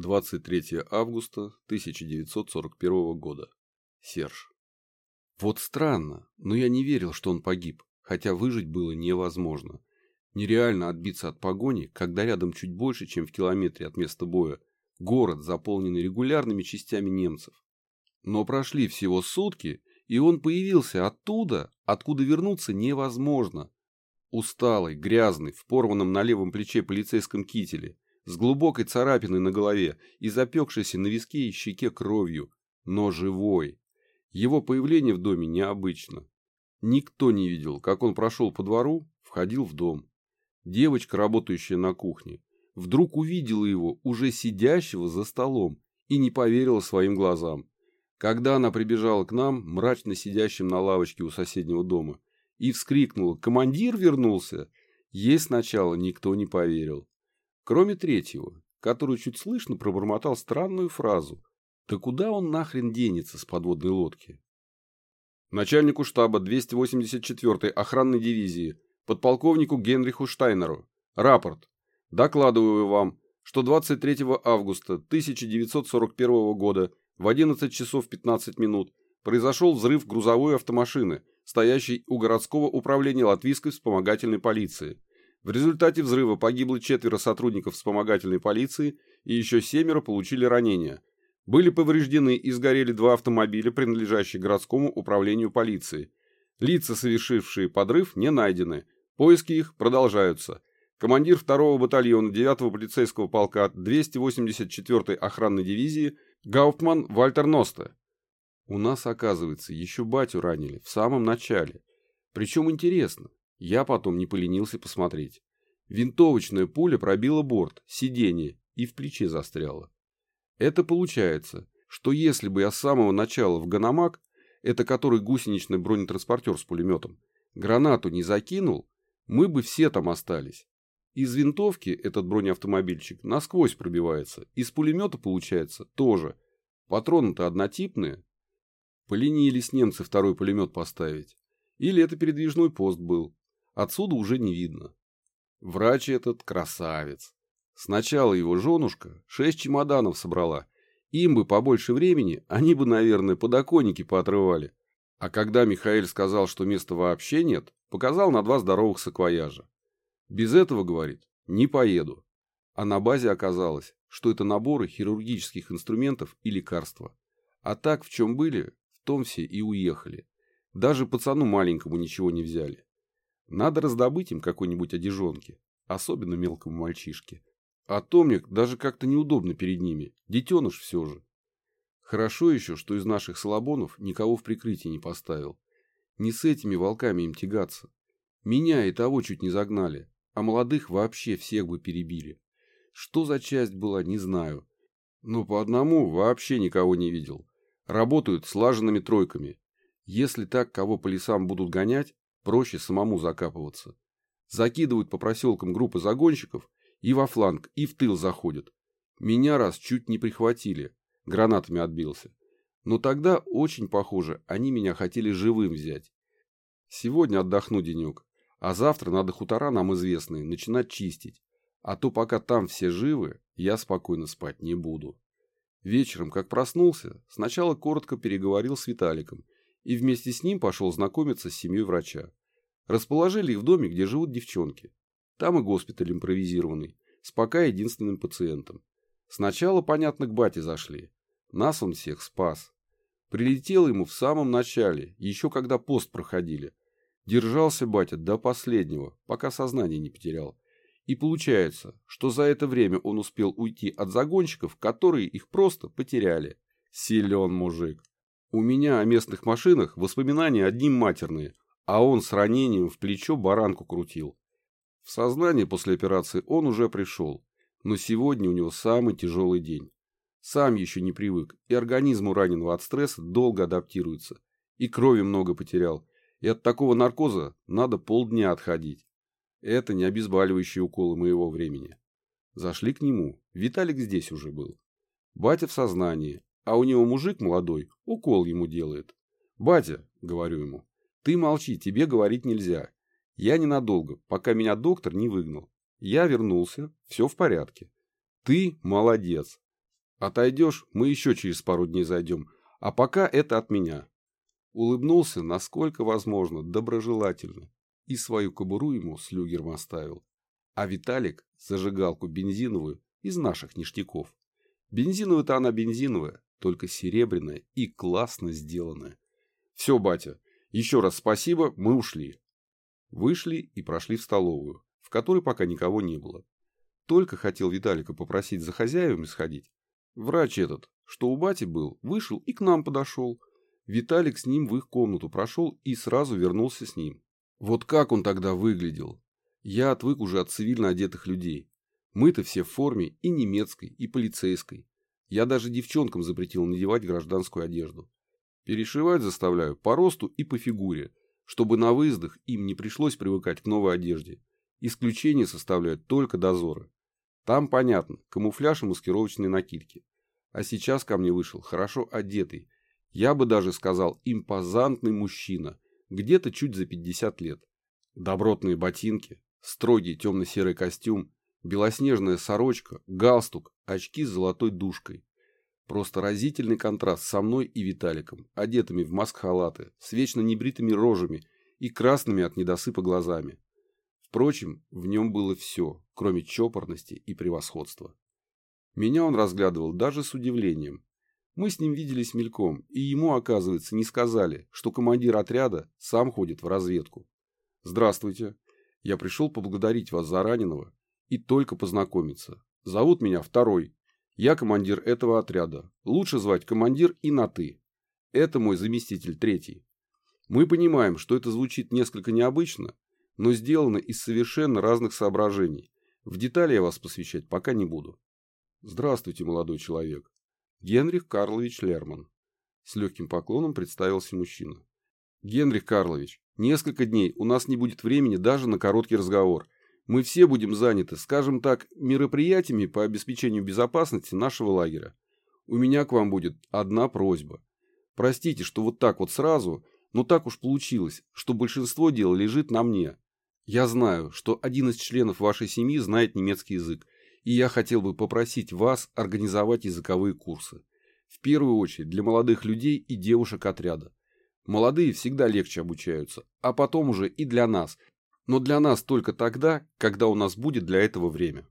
23 августа 1941 года. Серж. Вот странно, но я не верил, что он погиб, хотя выжить было невозможно. Нереально отбиться от погони, когда рядом чуть больше, чем в километре от места боя, город, заполненный регулярными частями немцев. Но прошли всего сутки, и он появился оттуда, откуда вернуться невозможно. Усталый, грязный, в порванном на левом плече полицейском кителе, с глубокой царапиной на голове и запекшейся на виске и щеке кровью, но живой. Его появление в доме необычно. Никто не видел, как он прошел по двору, входил в дом. Девочка, работающая на кухне, вдруг увидела его, уже сидящего за столом, и не поверила своим глазам. Когда она прибежала к нам, мрачно сидящим на лавочке у соседнего дома, и вскрикнула «Командир вернулся!», ей сначала никто не поверил. Кроме третьего, который чуть слышно пробормотал странную фразу «Да куда он нахрен денется с подводной лодки?» Начальнику штаба 284-й охранной дивизии, подполковнику Генриху Штайнеру. Рапорт. Докладываю вам, что 23 августа 1941 года в 11 часов 15 минут произошел взрыв грузовой автомашины, стоящей у городского управления латвийской вспомогательной полиции. В результате взрыва погибло четверо сотрудников вспомогательной полиции и еще семеро получили ранения. Были повреждены и сгорели два автомобиля, принадлежащие городскому управлению полиции. Лица, совершившие подрыв, не найдены. Поиски их продолжаются. Командир 2-го батальона 9-го полицейского полка 284-й охранной дивизии Гауптман Вальтер Носте. У нас, оказывается, еще батю ранили в самом начале. Причем интересно, я потом не поленился посмотреть. Винтовочная пуля пробила борт, сиденье и в плече застряла. Это получается, что если бы я с самого начала в Ганамак, это который гусеничный бронетранспортер с пулеметом, гранату не закинул, мы бы все там остались. Из винтовки этот бронеавтомобильчик насквозь пробивается, из пулемета получается тоже. Патроны-то однотипные. Поленились немцы второй пулемет поставить. Или это передвижной пост был. Отсюда уже не видно. Врач этот красавец. Сначала его женушка шесть чемоданов собрала. Им бы побольше времени, они бы, наверное, подоконники поотрывали. А когда Михаил сказал, что места вообще нет, показал на два здоровых саквояжа. Без этого, говорит, не поеду. А на базе оказалось, что это наборы хирургических инструментов и лекарства. А так, в чем были, в том все и уехали. Даже пацану маленькому ничего не взяли. Надо раздобыть им какой-нибудь одежонки, особенно мелкому мальчишке. А Томик даже как-то неудобно перед ними, детеныш все же. Хорошо еще, что из наших слабонов никого в прикрытие не поставил. Не с этими волками им тягаться. Меня и того чуть не загнали, а молодых вообще всех бы перебили. Что за часть была, не знаю. Но по одному вообще никого не видел. Работают слаженными тройками. Если так кого по лесам будут гонять, Проще самому закапываться. Закидывают по проселкам группы загонщиков и во фланг, и в тыл заходят. Меня раз чуть не прихватили, гранатами отбился. Но тогда, очень похоже, они меня хотели живым взять. Сегодня отдохну денек, а завтра надо хутора нам известные начинать чистить. А то пока там все живы, я спокойно спать не буду. Вечером, как проснулся, сначала коротко переговорил с Виталиком и вместе с ним пошел знакомиться с семьей врача. Расположили их в доме, где живут девчонки. Там и госпиталь импровизированный, с пока единственным пациентом. Сначала, понятно, к бате зашли. Нас он всех спас. Прилетел ему в самом начале, еще когда пост проходили. Держался батя до последнего, пока сознание не потерял. И получается, что за это время он успел уйти от загонщиков, которые их просто потеряли. Силен мужик. У меня о местных машинах воспоминания одним матерные, а он с ранением в плечо баранку крутил. В сознание после операции он уже пришел, но сегодня у него самый тяжелый день. Сам еще не привык, и организму раненого от стресса долго адаптируется, и крови много потерял, и от такого наркоза надо полдня отходить. Это не обезболивающие уколы моего времени. Зашли к нему, Виталик здесь уже был. Батя в сознании, а у него мужик молодой укол ему делает. «Батя», — говорю ему, — «ты молчи, тебе говорить нельзя. Я ненадолго, пока меня доктор не выгнал. Я вернулся, все в порядке. Ты молодец. Отойдешь, мы еще через пару дней зайдем. А пока это от меня. Улыбнулся, насколько возможно, доброжелательно. И свою кобуру ему с люгером оставил. А Виталик зажигалку бензиновую из наших ништяков. Бензиновая-то она бензиновая, только серебряная и классно сделанная. Все, батя, еще раз спасибо, мы ушли. Вышли и прошли в столовую, в которой пока никого не было. Только хотел Виталика попросить за хозяевами сходить. Врач этот, что у бати был, вышел и к нам подошел. Виталик с ним в их комнату прошел и сразу вернулся с ним. Вот как он тогда выглядел. Я отвык уже от цивильно одетых людей. Мы-то все в форме и немецкой, и полицейской. Я даже девчонкам запретил надевать гражданскую одежду. Перешивать заставляю по росту и по фигуре, чтобы на выездах им не пришлось привыкать к новой одежде. Исключение составляют только дозоры. Там, понятно, камуфляж и маскировочные накидки. А сейчас ко мне вышел хорошо одетый, я бы даже сказал импозантный мужчина, где-то чуть за 50 лет. Добротные ботинки, строгий темно-серый костюм, белоснежная сорочка, галстук, очки с золотой дужкой. Просто разительный контраст со мной и Виталиком, одетыми в маск-халаты, с вечно небритыми рожами и красными от недосыпа глазами. Впрочем, в нем было все, кроме чопорности и превосходства. Меня он разглядывал даже с удивлением. Мы с ним виделись мельком, и ему, оказывается, не сказали, что командир отряда сам ходит в разведку. «Здравствуйте. Я пришел поблагодарить вас за раненого и только познакомиться. Зовут меня Второй. Я командир этого отряда. Лучше звать командир и на «ты». Это мой заместитель Третий. Мы понимаем, что это звучит несколько необычно, но сделано из совершенно разных соображений. В детали я вас посвящать пока не буду. Здравствуйте, молодой человек. Генрих Карлович Лерман. С легким поклоном представился мужчина. Генрих Карлович, несколько дней у нас не будет времени даже на короткий разговор. Мы все будем заняты, скажем так, мероприятиями по обеспечению безопасности нашего лагеря. У меня к вам будет одна просьба. Простите, что вот так вот сразу, но так уж получилось, что большинство дел лежит на мне. Я знаю, что один из членов вашей семьи знает немецкий язык, и я хотел бы попросить вас организовать языковые курсы. В первую очередь для молодых людей и девушек отряда. Молодые всегда легче обучаются, а потом уже и для нас. Но для нас только тогда, когда у нас будет для этого время.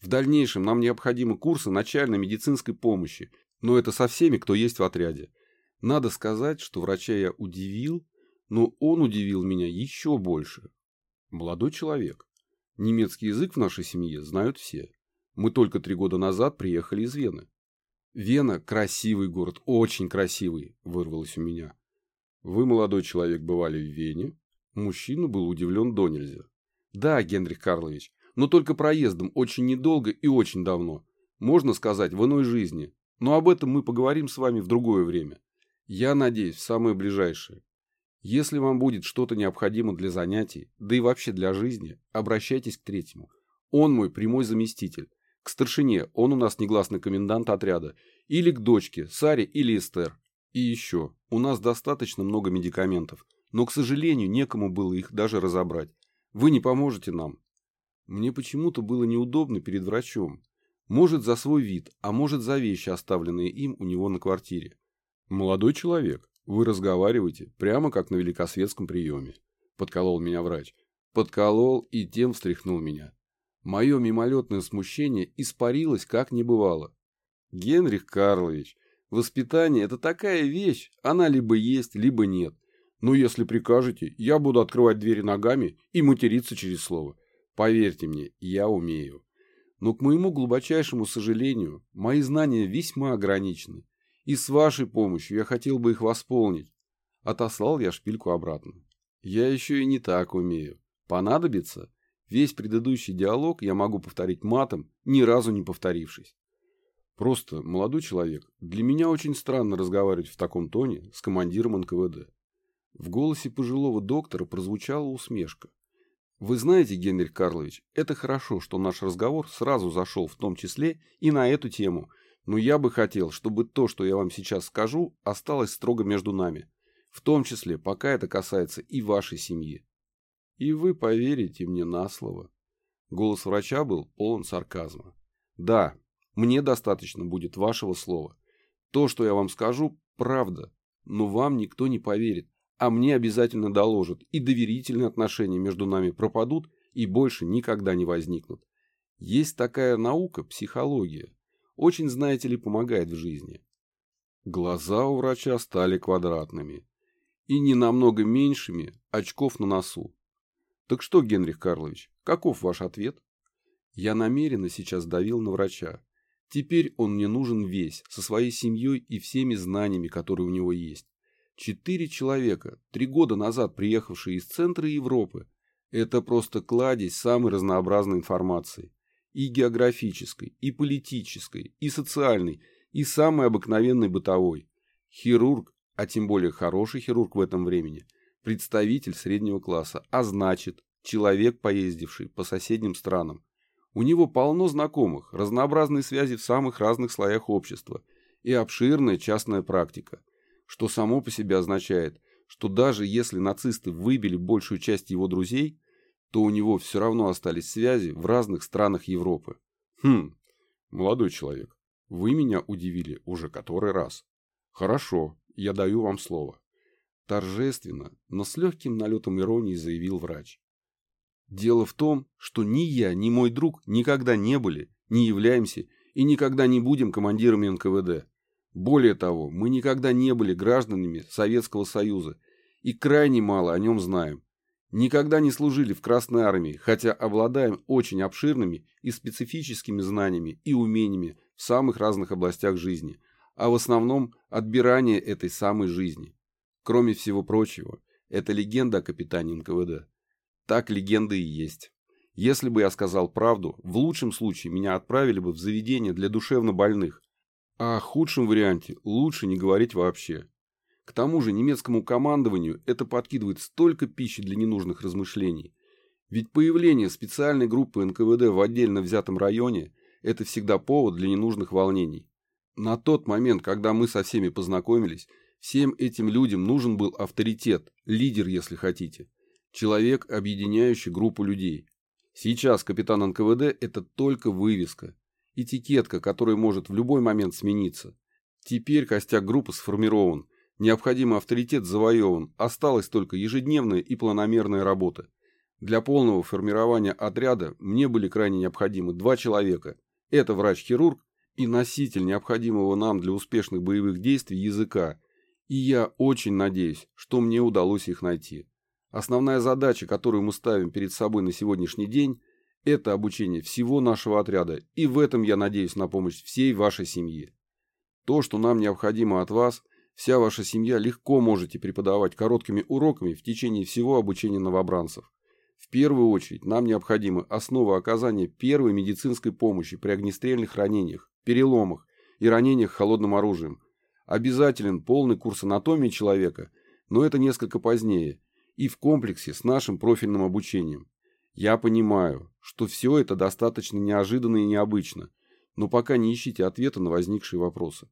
В дальнейшем нам необходимы курсы начальной медицинской помощи, но это со всеми, кто есть в отряде. Надо сказать, что врача я удивил, но он удивил меня еще больше. Молодой человек. Немецкий язык в нашей семье знают все. Мы только три года назад приехали из Вены. Вена – красивый город, очень красивый, вырвалось у меня. Вы, молодой человек, бывали в Вене? Мужчина был удивлен до нельзя. Да, Генрих Карлович, но только проездом очень недолго и очень давно. Можно сказать, в иной жизни. Но об этом мы поговорим с вами в другое время. Я надеюсь, в самое ближайшее. Если вам будет что-то необходимо для занятий, да и вообще для жизни, обращайтесь к третьему. Он мой прямой заместитель. К старшине, он у нас негласный комендант отряда. Или к дочке, Саре или Эстер. И еще, у нас достаточно много медикаментов, но, к сожалению, некому было их даже разобрать. Вы не поможете нам. Мне почему-то было неудобно перед врачом. Может, за свой вид, а может, за вещи, оставленные им у него на квартире. Молодой человек, вы разговариваете, прямо как на великосветском приеме. Подколол меня врач. Подколол и тем встряхнул меня. Мое мимолетное смущение испарилось, как не бывало. Генрих Карлович, воспитание – это такая вещь, она либо есть, либо нет. Но если прикажете, я буду открывать двери ногами и материться через слово. Поверьте мне, я умею. Но, к моему глубочайшему сожалению, мои знания весьма ограничены. И с вашей помощью я хотел бы их восполнить. Отослал я шпильку обратно. Я еще и не так умею. Понадобится? Весь предыдущий диалог я могу повторить матом, ни разу не повторившись. Просто, молодой человек, для меня очень странно разговаривать в таком тоне с командиром НКВД. В голосе пожилого доктора прозвучала усмешка. Вы знаете, Генрих Карлович, это хорошо, что наш разговор сразу зашел в том числе и на эту тему, но я бы хотел, чтобы то, что я вам сейчас скажу, осталось строго между нами. В том числе, пока это касается и вашей семьи. И вы поверите мне на слово. Голос врача был полон сарказма. Да, Мне достаточно будет вашего слова. То, что я вам скажу, правда, но вам никто не поверит, а мне обязательно доложат, и доверительные отношения между нами пропадут и больше никогда не возникнут. Есть такая наука, психология. Очень, знаете ли, помогает в жизни. Глаза у врача стали квадратными. И не намного меньшими очков на носу. Так что, Генрих Карлович, каков ваш ответ? Я намеренно сейчас давил на врача. Теперь он мне нужен весь, со своей семьей и всеми знаниями, которые у него есть. Четыре человека, три года назад приехавшие из центра Европы. Это просто кладезь самой разнообразной информации. И географической, и политической, и социальной, и самой обыкновенной бытовой. Хирург, а тем более хороший хирург в этом времени, представитель среднего класса, а значит, человек, поездивший по соседним странам, у него полно знакомых, разнообразные связи в самых разных слоях общества и обширная частная практика, что само по себе означает, что даже если нацисты выбили большую часть его друзей, то у него все равно остались связи в разных странах Европы. Хм, молодой человек, вы меня удивили уже который раз. Хорошо, я даю вам слово. Торжественно, но с легким налетом иронии заявил врач. Дело в том, что ни я, ни мой друг никогда не были, не являемся и никогда не будем командирами НКВД. Более того, мы никогда не были гражданами Советского Союза и крайне мало о нем знаем. Никогда не служили в Красной Армии, хотя обладаем очень обширными и специфическими знаниями и умениями в самых разных областях жизни, а в основном отбирание этой самой жизни. Кроме всего прочего, это легенда о капитане НКВД. Так легенды и есть. Если бы я сказал правду, в лучшем случае меня отправили бы в заведение для душевно больных, а о худшем варианте лучше не говорить вообще. К тому же немецкому командованию это подкидывает столько пищи для ненужных размышлений. Ведь появление специальной группы НКВД в отдельно взятом районе – это всегда повод для ненужных волнений. На тот момент, когда мы со всеми познакомились, всем этим людям нужен был авторитет, лидер, если хотите. Человек, объединяющий группу людей. Сейчас капитан НКВД – это только вывеска. Этикетка, которая может в любой момент смениться. Теперь костяк группы сформирован. Необходимый авторитет завоеван. Осталась только ежедневная и планомерная работа. Для полного формирования отряда мне были крайне необходимы два человека. Это врач-хирург и носитель необходимого нам для успешных боевых действий языка. И я очень надеюсь, что мне удалось их найти. Основная задача, которую мы ставим перед собой на сегодняшний день, это обучение всего нашего отряда, и в этом я надеюсь на помощь всей вашей семьи. То, что нам необходимо от вас, вся ваша семья легко можете преподавать короткими уроками в течение всего обучения новобранцев. В первую очередь нам необходимы основы оказания первой медицинской помощи при огнестрельных ранениях, переломах и ранениях холодным оружием. Обязателен полный курс анатомии человека, но это несколько позднее – и в комплексе с нашим профильным обучением. Я понимаю, что все это достаточно неожиданно и необычно, но пока не ищите ответа на возникшие вопросы.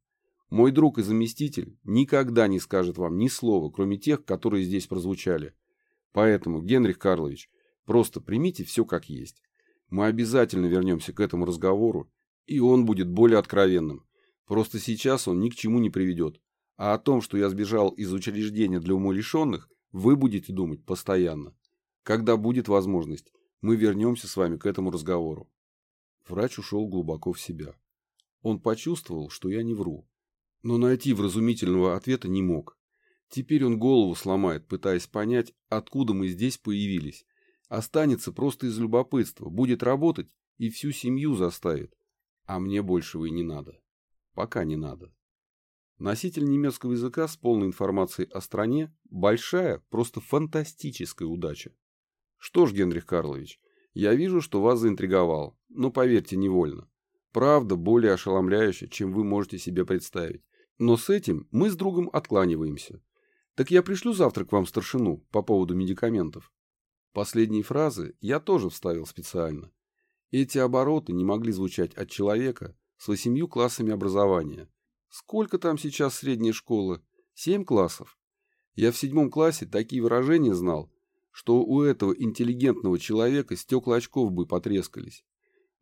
Мой друг и заместитель никогда не скажет вам ни слова, кроме тех, которые здесь прозвучали. Поэтому, Генрих Карлович, просто примите все как есть. Мы обязательно вернемся к этому разговору, и он будет более откровенным. Просто сейчас он ни к чему не приведет. А о том, что я сбежал из учреждения для умалишенных, вы будете думать постоянно. Когда будет возможность, мы вернемся с вами к этому разговору. Врач ушел глубоко в себя. Он почувствовал, что я не вру. Но найти вразумительного ответа не мог. Теперь он голову сломает, пытаясь понять, откуда мы здесь появились. Останется просто из любопытства, будет работать и всю семью заставит. А мне большего и не надо. Пока не надо. Носитель немецкого языка с полной информацией о стране – большая, просто фантастическая удача. Что ж, Генрих Карлович, я вижу, что вас заинтриговал, но поверьте, невольно. Правда более ошеломляющая, чем вы можете себе представить. Но с этим мы с другом откланиваемся. Так я пришлю завтра к вам старшину по поводу медикаментов. Последние фразы я тоже вставил специально. Эти обороты не могли звучать от человека с восемью классами образования – Сколько там сейчас средняя школа? Семь классов. Я в седьмом классе такие выражения знал, что у этого интеллигентного человека стекла очков бы потрескались.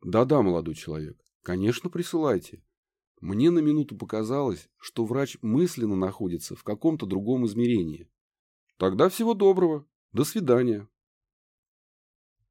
Да-да, молодой человек, Конечно, присылайте. Мне на минуту показалось, что врач мысленно находится в каком-то другом измерении. Тогда всего доброго. До свидания.